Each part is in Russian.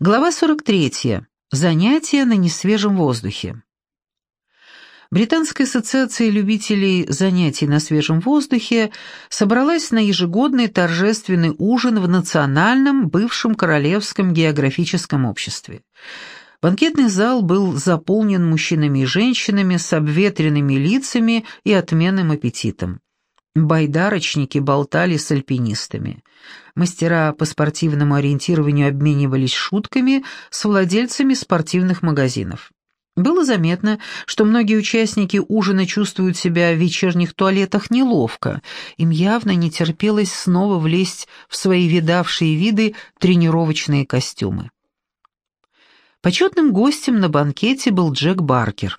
Глава 43. Занятия на несвежем воздухе. Британская ассоциация любителей занятий на свежем воздухе собралась на ежегодный торжественный ужин в Национальном бывшем Королевском географическом обществе. Банкетный зал был заполнен мужчинами и женщинами с обветренными лицами и отменным аппетитом. Байдарочники болтали с альпинистами. Мастера по спортивному ориентированию обменивались шутками с владельцами спортивных магазинов. Было заметно, что многие участники ужина чувствуют себя в вечерних туалетах неловко. Им явно не терпелось снова влезть в свои видавшие виды тренировочные костюмы. Почетным гостем на банкете был Джек Баркер.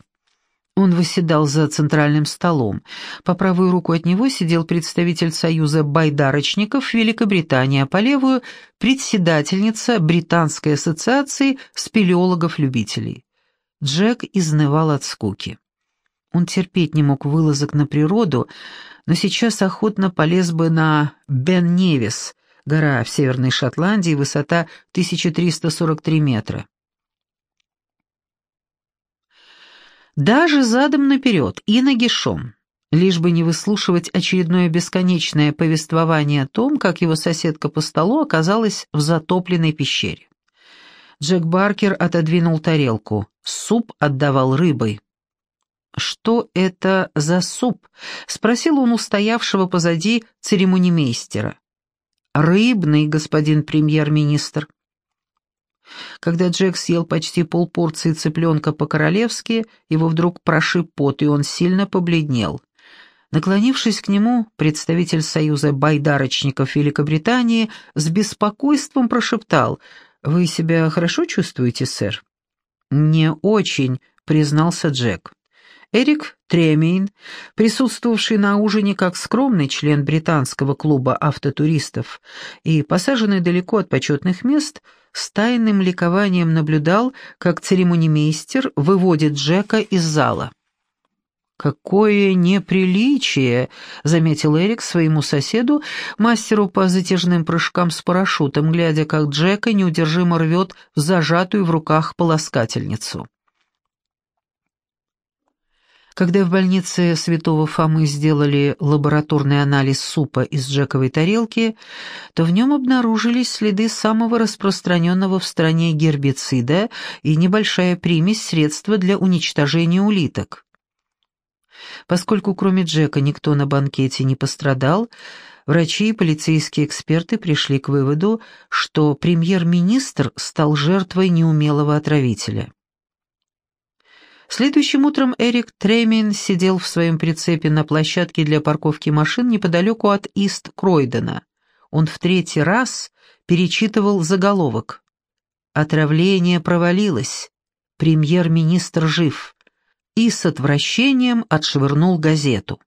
Он восседал за центральным столом. По правую руку от него сидел представитель Союза байдарочников Великобритании, а по левую — председательница Британской ассоциации спелеологов-любителей. Джек изнывал от скуки. Он терпеть не мог вылазок на природу, но сейчас охотно полез бы на Бен-Невис, гора в Северной Шотландии, высота 1343 метра. Даже задом наперед и нагишом, лишь бы не выслушивать очередное бесконечное повествование о том, как его соседка по столу оказалась в затопленной пещере. Джек Баркер отодвинул тарелку. Суп отдавал рыбой. «Что это за суп?» — спросил он у стоявшего позади церемонимейстера. «Рыбный, господин премьер-министр». Когда Джек съел почти полпорции цыпленка по-королевски, его вдруг прошиб пот, и он сильно побледнел. Наклонившись к нему, представитель Союза байдарочников Великобритании с беспокойством прошептал «Вы себя хорошо чувствуете, сэр?» «Не очень», — признался Джек. Эрик Тремейн, присутствовавший на ужине как скромный член британского клуба автотуристов и посаженный далеко от почетных мест, с тайным ликованием наблюдал, как церемонимейстер выводит Джека из зала. «Какое неприличие!» — заметил Эрик своему соседу, мастеру по затяжным прыжкам с парашютом, глядя, как Джека неудержимо рвет в зажатую в руках полоскательницу. Когда в больнице Святого Фомы сделали лабораторный анализ супа из джековой тарелки, то в нем обнаружились следы самого распространенного в стране гербицида и небольшая примесь средства для уничтожения улиток. Поскольку кроме Джека никто на банкете не пострадал, врачи и полицейские эксперты пришли к выводу, что премьер-министр стал жертвой неумелого отравителя. Следующим утром Эрик Тремин сидел в своем прицепе на площадке для парковки машин неподалеку от Ист-Кройдена. Он в третий раз перечитывал заголовок. «Отравление провалилось. Премьер-министр жив» и с отвращением отшвырнул газету.